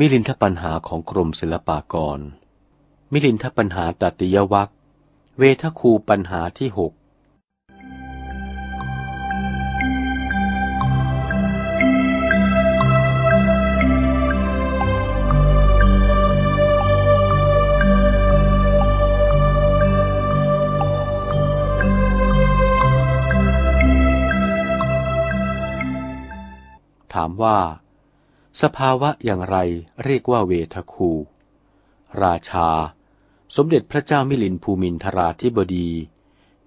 มิลินทปัญหาของกรมศิลปากร มิลินทปัญหาตติยวัคเวทคูปัญหาที่หกถามว่า สภาวะอย่างไรเรียกว่าเวทคู ราชา สมเด็จพระเจ้ามิลินภูมินทราธิบดี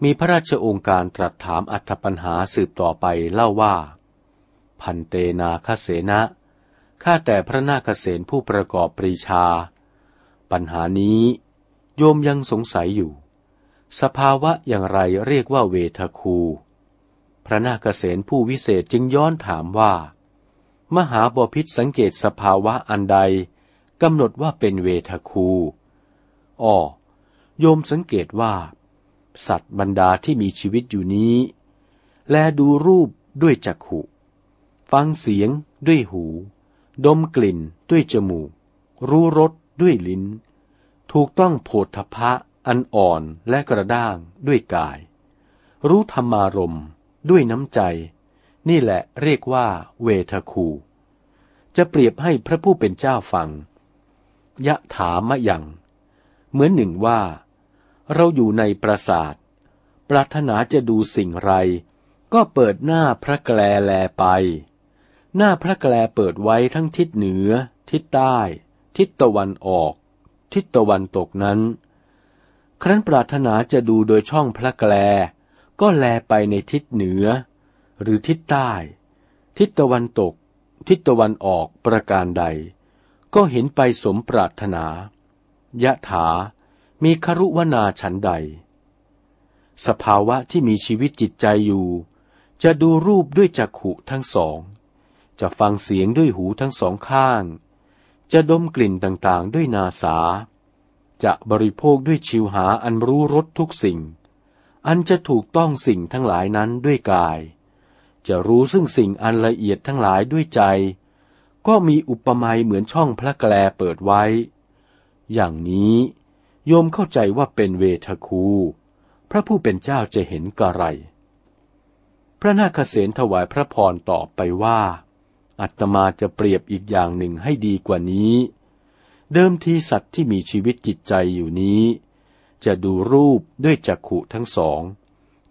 มีพระราชองค์การตรัสถามอัธปัญหาสืบต่อไปเล่าว่า พันเตนาคเสนะข้าแต่พระนาคเสนผู้ประกอบปรีชา ปัญหานี้โยมยังสงสัยอยู่ สภาวะอย่างไรเรียกว่าเวทคู พระนาคเสนผู้วิเศษจึงย้อนถามว่า มหาบพิษสังเกตสภาวะอันใดกำหนดว่าเป็นเวทคูอ้อโยมสังเกตว่า สัตว์บรรดาที่มีชีวิตอยู่นี้ แลดูรูปด้วยจักขุฟังเสียงด้วยหู ดมกลิ่นด้วยจมูก รู้รสด้วยลิ้น ถูกต้องโผฏฐพะอันอ่อนและกระด้างด้วยกาย รู้ธรรมารมด้วยน้ำใจ นี่แหละเรียกว่าเวทคู จะเปรียบให้พระผู้เป็นเจ้าฟัง ยะถามะยัง เหมือนหนึ่งว่า เราอยู่ในปราสาท ปรารถนาจะดูสิ่งไร ก็เปิดหน้าพระแกลแลไป หน้าพระแกลเปิดไว้ทั้งทิศเหนือ ทิศใต้ ทิศตะวันออก ทิศตะวันตกนั้น ครั้นปรารถนาจะดูโดยช่องพระแกลก็แลไปในทิศเหนือ หรือทิศใต้ ทิศตะวันตก ทิศตะวันออกประการใด ก็เห็นไปสมปรารถนายะถา มีครุวนาฉันใด สภาวะที่มีชีวิตจิตใจอยู่ จะดูรูปด้วยจักขุทั้งสอง จะฟังเสียงด้วยหูทั้งสองข้าง จะดมกลิ่นต่างๆด้วยนาสา จะบริโภคด้วยชิวหาอันรู้รสทุกสิ่งอันจะถูกต้องสิ่งทั้งหลายนั้นด้วยกาย จะรู้ซึ่งสิ่งอันละเอียดทั้งหลายด้วยใจ ก็มีอุปมาเหมือนช่องพระแกลเปิดไว้ อย่างนี้โยมเข้าใจว่าเป็นเวทคู พระผู้เป็นเจ้าจะเห็นกระไร พระนาคเษนถวายพระพรตอบไปว่า อัตมาจะเปรียบอีกอย่างหนึ่งให้ดีกว่านี้ เดิมทีสัตว์ที่มีชีวิตจิตใจอยู่นี้ จะดูรูปด้วยจักขุทั้งสอง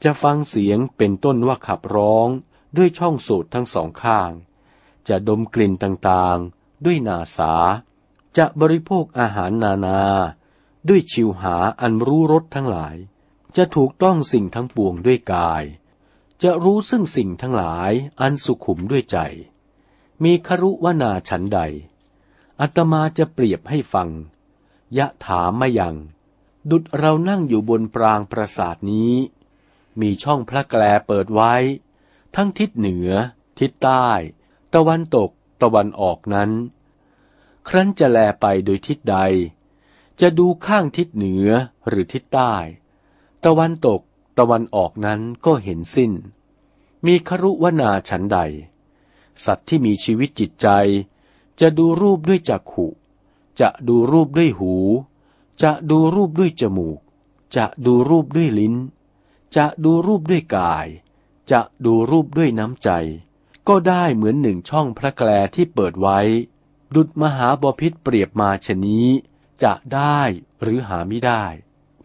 จะฟังเสียงเป็นต้นว่าขับร้อง ด้วยช่องสูดทั้งสองข้าง จะดมกลิ่นต่างๆ ด้วยนาสา จะบริโภคอาหารนานา ด้วยชิวหาอันรู้รสทั้งหลาย จะถูกต้องสิ่งทั้งปวงด้วยกาย จะรู้ซึ่งสิ่งทั้งหลายอันสุขุมด้วยใจ มีครุวนาฉันใด อัตมาจะเปรียบให้ฟัง ยะถามมายัง ดุดเรานั่งอยู่บนปรางปราสาทนี้ มีช่องพระแกลเปิดไว้ ทั้งทิศเหนือ ทิศใต้ ตะวันตก ตะวันออกนั้น ครั้นจะแลไปโดยทิศใด จะดูข้างทิศเหนือหรือทิศใต้ ตะวันตก ตะวันออกนั้นก็เห็นสิ้น มีครุวนาฉันใด สัตว์ที่มีชีวิตจิตใจ จะดูรูปด้วยจักขุจะดูรูปด้วยหู จะดูรูปด้วยจมูก จะดูรูปด้วยลิ้น จะดูรูปด้วยกาย จะดูรูปด้วยน้ำใจ ก็ได้เหมือนหนึ่งช่องพระแกลที่เปิดไว้ ดุดมหาบพิษเปรียบมาชนี้ จะได้หรือหาไม่ได้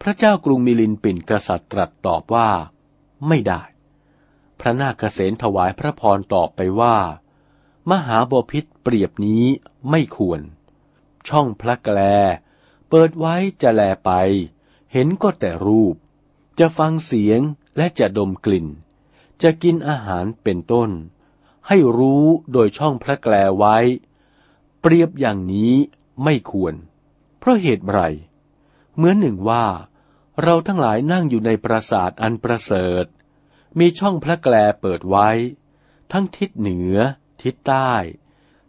พระเจ้ากรุงมิลินปินกษัตริย์ตรัสตอบว่า ไม่ได้ พระนาคเษนถวายพระพรตอบไปว่า มหาบพิษเปรียบนี้ไม่ควร ช่องพระแกลเปิดไว้จะแลไป เห็นก็แต่รูป จะฟังเสียงและจะดมกลิ่น จะกินอาหารเป็นต้น ให้รู้โดยช่องพระแกลไว้ เปรียบอย่างนี้ไม่ควร เพราะเหตุไรเหมือนหนึ่งว่า เราทั้งหลายนั่งอยู่ในปราสาทอันประเสริฐ มีช่องพระแกลเปิดไว้ ทั้งทิศเหนือ ทิศใต้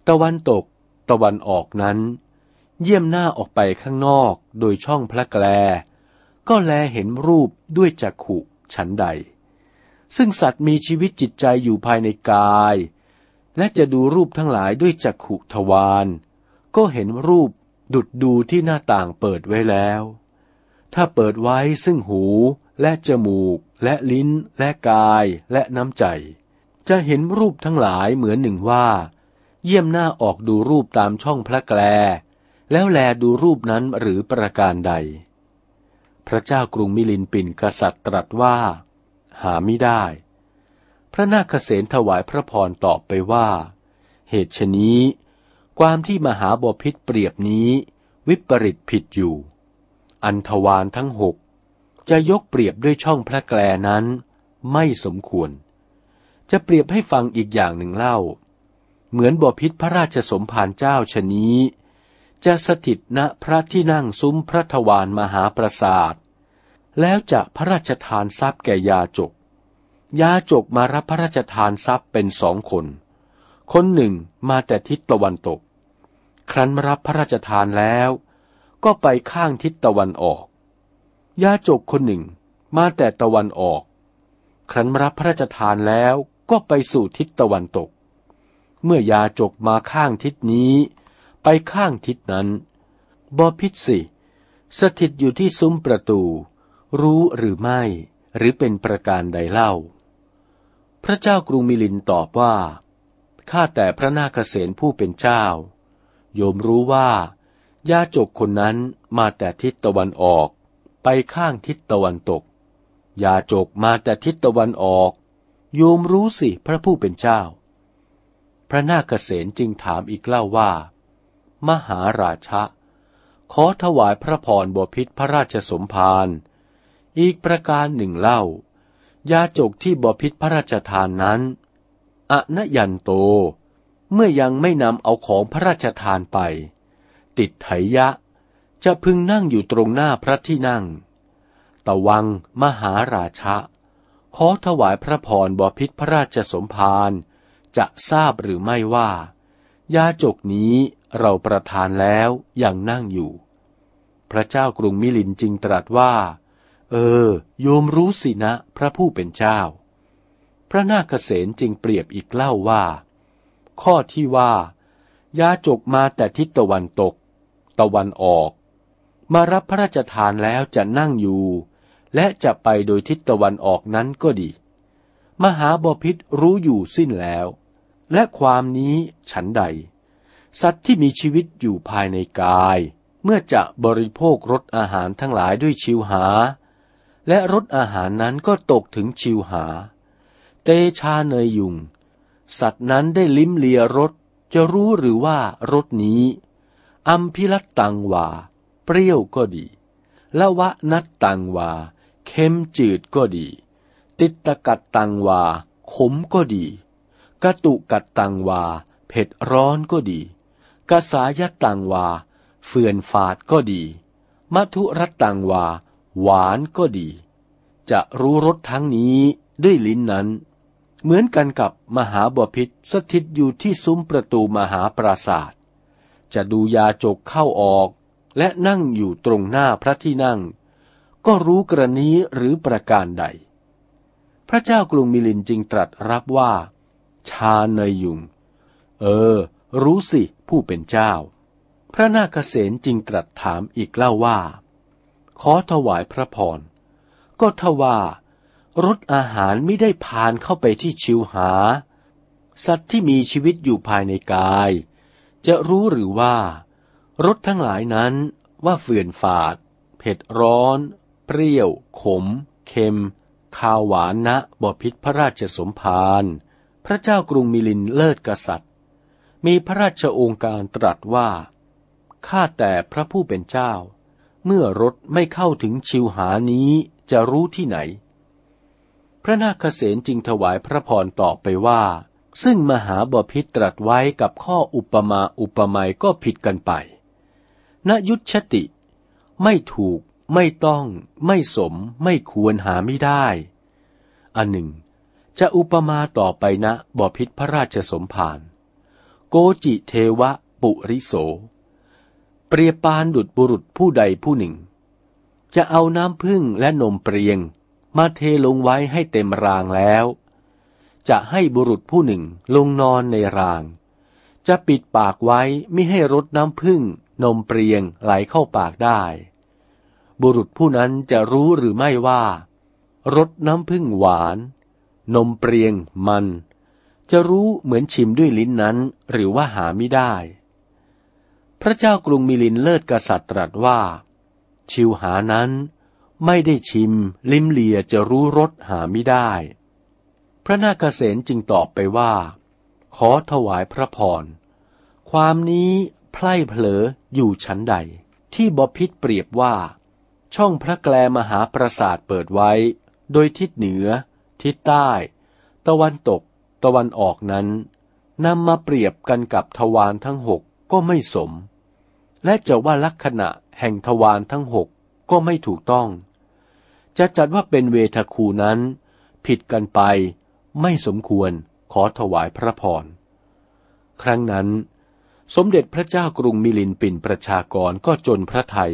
ตะวันตก ตะวันออกนั้น เยี่ยมหน้าออกไปข้างนอกโดยช่องพระแกลก็แลเห็นรูปด้วยจักขุฉันใด ซึ่งสัตว์มีชีวิตจิตใจอยู่ภายในกาย และจะดูรูปทั้งหลายด้วยจักขุทวารก็เห็นรูปดุดดูที่หน้าต่างเปิดไว้แล้ว ถ้าเปิดไว้ซึ่งหูและจมูก และลิ้น และกายและน้ำใจ จะเห็นรูปทั้งหลายเหมือนหนึ่งว่า เยี่ยมหน้าออกดูรูปตามช่องพระแกลแล้วแลดูรูปนั้นหรือประการใด พระเจ้ากรุงมิลินปินกษัตริย์ตรัสว่า หาไม่ได้ พระนาคเษนถวายพระพรตอบไปว่า เหตุชนี้ ความที่มหาบพิษเปรียบนี้ วิปริตผิดอยู่ อันทวารทั้งหกจะยกเปรียบด้วยช่องพระแกลนั้น ไม่สมควร จะเปรียบให้ฟังอีกอย่างหนึ่งเล่า เหมือนบพิษพระราชสมภารเจ้าชนี้ จะสถิตณพระที่นั่งซุ้มพระทวารมหาปราสาท แล้วจะพระราชทานทรัพย์แก่ยาจก ยาจกมารับพระราชทานทรัพย์เป็นสองคน คนหนึ่งมาแต่ทิศตะวันตก ครั้นรับพระราชทานแล้ว ก็ไปข้างทิศตะวันออก ยาจกคนหนึ่งมาแต่ตะวันออก ครั้นรับพระราชทานแล้วก็ไปสู่ทิศตะวันตก เมื่อยาจกมาข้างทิศนี้ ไปข้างทิศนั้น บอพิษสิสถิตอยู่ที่ซุ้มประตู รู้หรือไม่ หรือเป็นประการใดเล่า พระเจ้ากรุงมิลินตอบว่า ข้าแต่พระนาคเษนผู้เป็นเจ้า โยมรู้ว่ายาจกคนนั้นมาแต่ทิศตะวันออก ไปข้างทิศตะวันตกยาจกมาแต่ทิศตะวันออก โยมรู้สิพระผู้เป็นเจ้า พระนาคเษนจึงถามอีกเล่าว่า มหาราชะ ขอถวายพระพรบพิษพระราชสมภาร อีกประการหนึ่งเล่า ยาจกที่บพิษพระราชทานนั้นอนยันโต เมื่อยังไม่นำเอาของพระราชทานไป ติดไถยะ จะพึงนั่งอยู่ตรงหน้าพระที่นั่ง ตะวังมหาราชะ ขอถวายพระพรบพิษพระราชสมภารจะทราบหรือไม่ว่า ยาจกนี้เราประทานแล้วยังนั่งอยู่ พระเจ้ากรุงมิลินจึงตรัสว่า เออ โยมรู้สินะ พระผู้เป็นเจ้า พระนาคเษนจึงเปรียบอีกเล่าว่า ข้อที่ว่ายาจกมาแต่ทิศตะวันตก ตะวันออก มารับพระราชทานแล้วจะนั่งอยู่ และจะไปโดยทิศตะวันออกนั้นก็ดี มหาบพิษรู้อยู่สิ้นแล้ว และความนี้ฉันใด สัตว์ที่มีชีวิตอยู่ภายในกาย เมื่อจะบริโภครสอาหารทั้งหลายด้วยชิวหา และรสอาหารนั้นก็ตกถึงชิวหา เตชาเนยยุง สัตว์นั้นได้ลิ้มเลียรสจะรู้หรือว่ารสนี้ อัมพิรัตตังวา เปรี้ยวก็ดี ละวะนัดตังวา เค็มจืดก็ดี ติตะกัดตังวา ขมก็ดีกระตุกัดตังวา เผ็ดร้อนก็ดีกสายตังวา เฟื่อนฝาดก็ดี มัทุรัตตังวา หวานก็ดี จะรู้รสทั้งนี้ด้วยลิ้นนั้น เหมือนกันกับมหาบพิษสถิตอยู่ที่ซุ้มประตูมหาปราศาสตร์จะดูยาจกเข้าออก และนั่งอยู่ตรงหน้าพระที่นั่ง ก็รู้กรณีหรือประการใด พระเจ้ากรุงมิลินจึงตรัสรับว่า ชาเนยยุง เออ รู้สิผู้เป็นเจ้า พระนาคเษนจึงตรัสถามอีกเล่าว่า ขอถวายพระพร ก็ทว่ารสอาหารไม่ได้ผ่านเข้าไปที่ชิวหา สัตว์ที่มีชีวิตอยู่ภายในกาย จะรู้หรือว่ารสทั้งหลายนั้นว่าเฟื่อนฝาด เผ็ดร้อน เปรี้ยว ขม เค็มข้าวหวานนะบพิษพระราชสมภารพระเจ้ากรุงมิลินเลิศกษัตริย์ มีพระราชโองการตรัสว่า ข้าแต่พระผู้เป็นเจ้า เมื่อรถไม่เข้าถึงชิวหานี้จะรู้ที่ไหน พระนาคเษนจึงถวายพระพรตอบไปว่า ซึ่งมหาบพิตรัสไว้กับข้ออุปมาอุปไมยก็ผิดกันไปนยุชติ ไม่ถูก ไม่ต้อง ไม่สม ไม่ควรหาไม่ได้ อันหนึ่ง จะอุปมาต่อไปนะบอพิษพระราชสมภารโกจิเทวะปุริโส เปรียบปานดุดบุรุษผู้ใดผู้หนึ่ง จะเอาน้ำพึ่งและนมเปรียง มาเทลงไว้ให้เต็มรางแล้ว จะให้บุรุษผู้หนึ่งลงนอนในราง จะปิดปากไว้ไม่ให้รดน้ำพึ่งนมเปรียงไหลเข้าปากได้ บุรุษผู้นั้นจะรู้หรือไม่ว่ารสน้ำพึ่งหวาน นมเปรียงมัน จะรู้เหมือนชิมด้วยลิ้นนั้นหรือว่าหาไม่ได้ พระเจ้ากรุงมิลินเลิศกษัตริย์ตรัสว่า ชิวหานั้นไม่ได้ชิม ลิ้มเลียจะรู้รสหาไม่ได้ พระนาคเษนจึงตอบไปว่า ขอถวายพระพร ความนี้ไพล่เผลออยู่ชั้นใด ที่บพิษเปรียบว่า ช่องพระแกลมหาปราสาทเปิดไว้ โดยทิศเหนือ ทิศใต้ ตะวันตก ตะวันออกนั้นนำมาเปรียบกันกับทวารทั้งหก ก็ไม่สม และจะว่าลักษณะแห่งทวารทั้งหกก็ไม่ถูกต้อง จะจัดว่าเป็นเวทคูนั้น ผิดกันไปไม่สมควรขอถวายพระพร ครั้งนั้น สมเด็จพระเจ้ากรุงมิลินปินประชากรก็จนพระไทย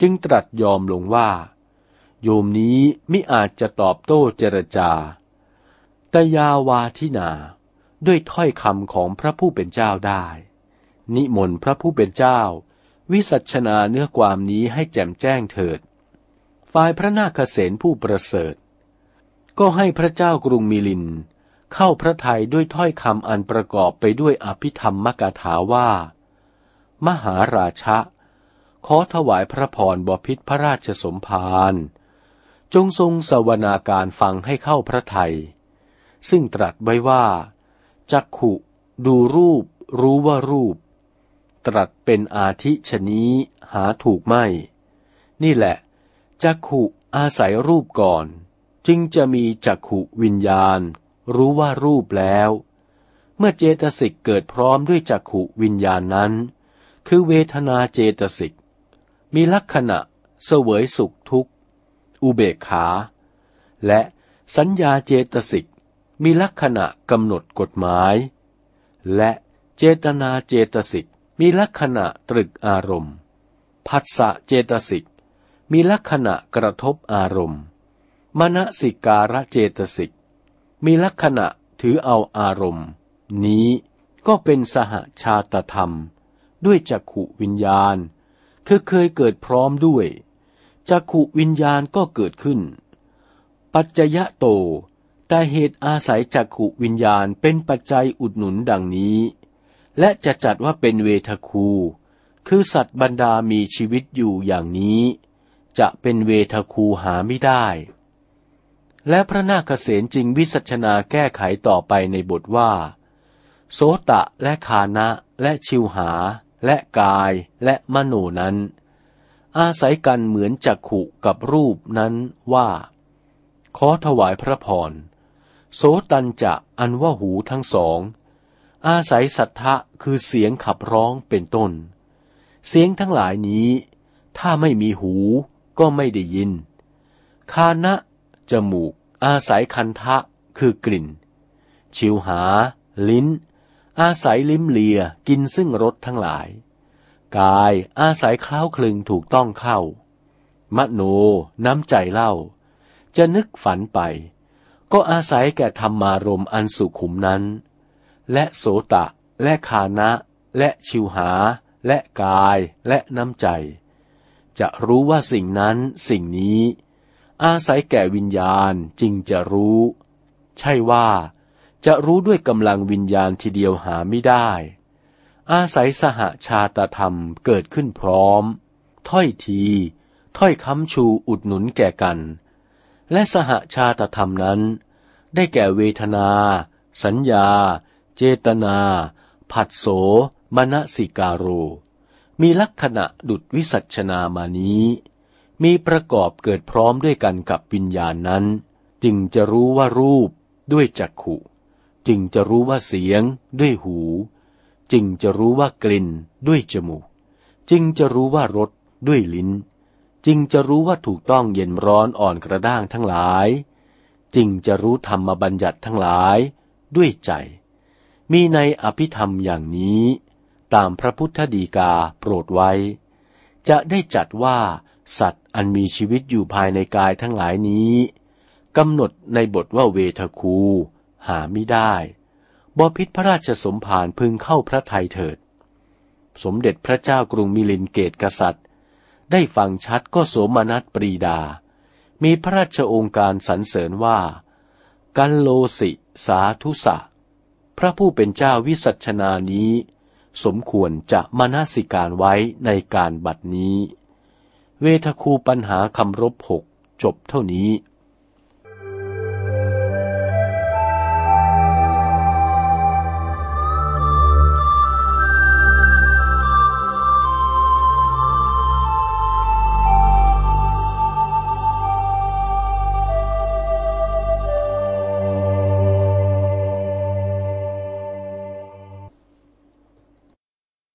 จึงตรัสยอมลงว่า โยมนี้ไมิอาจจะตอบโต้เจรจา แต่ยาวาทินาด้วยถ้อยคำของพระผู้เป็นเจ้าได้ นิมนต์พระผู้เป็นเจ้า วิสัชนาเนื้อความนี้ให้แจ่มแจ้งเถิด ฝ่ายพระนาคเษนผู้ประเสริฐ ก็ให้พระเจ้ากรุงมิลิน เข้าพระทัยด้วยถ้อยคำอันประกอบไปด้วยอภิธรรมมกถาว่า มหาราชะ ขอถวายพระพรบพิษพระราชสมภารจงทรงสวนาการฟังให้เข้าพระทัยซึ่งตรัสไว้ว่า จักขุ ดูรูป รู้ว่ารูป ตรัสเป็นอาทิชนี้หาถูกไม่ นี่แหละจักขุอาศัยรูปก่อน จึงจะมีจักขุวิญญาณ รู้ว่ารูปแล้ว เมื่อเจตสิกเกิดพร้อมด้วยจักขุวิญญาณนั้น คือเวทนาเจตสิก มีลักษณะเสวยสุขทุกข์ อุเบกขา และสัญญาเจตสิกมีลักษณะกำหนดกฎหมาย และเจตนาเจตสิก มีลักษณะตรึกอารมณ์ ผัสสะเจตสิก มีลักษณะกระทบอารมณ์ มณสิการะเจตสิก มีลักษณะถือเอาอารมณ์ นี้ก็เป็นสหชาตธรรม ด้วยจักขุวิญญาณ คือเคยเกิดพร้อมด้วย จักขุวิญญาณก็เกิดขึ้น ปัจจยะโต แต่เหตุอาศัยจักขุวิญญาณเป็นปัจจัยอุดหนุนดังนี้ และจะจัดว่าเป็นเวทคู คือสัตว์บรรดามีชีวิตอยู่อย่างนี้ จะเป็นเวทคูหาไม่ได้ และพระนาคเษนจึงวิสัชนาแก้ไขต่อไปในบทว่า โสตะและคานะและชิวหา และกายและมโนนั้น อาศัยกันเหมือนจักขุกับรูปนั้นว่า ขอถวายพระพรโสตันจะอันว่าหูทั้งสอง อาศัยสัทธะคือเสียงขับร้องเป็นต้น เสียงทั้งหลายนี้ ถ้าไม่มีหูก็ไม่ได้ยิน คานะ จมูก อาศัยคันทะคือกลิ่น ชิวหา ลิ้น อาศัยลิ้มเลียกินซึ่งรสทั้งหลาย กายอาศัยคล้าวคลึงถูกต้องเข้ามโน น้ำใจเล่า จะนึกฝันไป ก็อาศัยแก่ธรรมารมอันสุขุมนั้น และโสตะ และคานะ และชิวหา และกายและน้ำใจ จะรู้ว่าสิ่งนั้นสิ่งนี้ อาศัยแก่วิญญาณจึงจะรู้ ใช่ว่า จะรู้ด้วยกำลังวิญญาณทีเดียวหาไม่ได้ อาศัยสหชาตธรรมเกิดขึ้นพร้อม ถ้อยที ถ้อยคำชูอุดหนุนแก่กัน และสหชาตธรรมนั้น ได้แก่เวทนา สัญญา เจตนา ผัสโสมณสิกาโร มีลักษณะดุดวิสัชนามานี้ มีประกอบเกิดพร้อมด้วยกันกับวิญญาณนั้น จึงจะรู้ว่ารูปด้วยจักขุ จึงจะรู้ว่าเสียงด้วยหู จึงจะรู้ว่ากลิ่นด้วยจมูก จึงจะรู้ว่ารสด้วยลิ้น จึงจะรู้ว่าถูกต้องเย็นร้อนอ่อนกระด้างทั้งหลาย จึงจะรู้ธรรมบัญญัติทั้งหลายด้วยใจ มีในอภิธรรมอย่างนี้ ตามพระพุทธดีกาโปรดไว้ จะได้จัดว่า สัตว์อันมีชีวิตอยู่ภายในกายทั้งหลายนี้กำหนดในบทว่าเวทคู หาไม่ได้บพิษพระราชสมภารพึงเข้าพระทัยเถิด สมเด็จพระเจ้ากรุงมิลินเกตกษัตริย์ ได้ฟังชัดก็โสมนัสปรีดา มีพระราชองค์การสรรเสริญว่า กันโลสิสาธุสะ พระผู้เป็นเจ้าวิสัชนานี้ สมควรจะมานาสิการไว้ในการบัดนี้ เวทคูปัญหาคำรบหกจบเท่านี้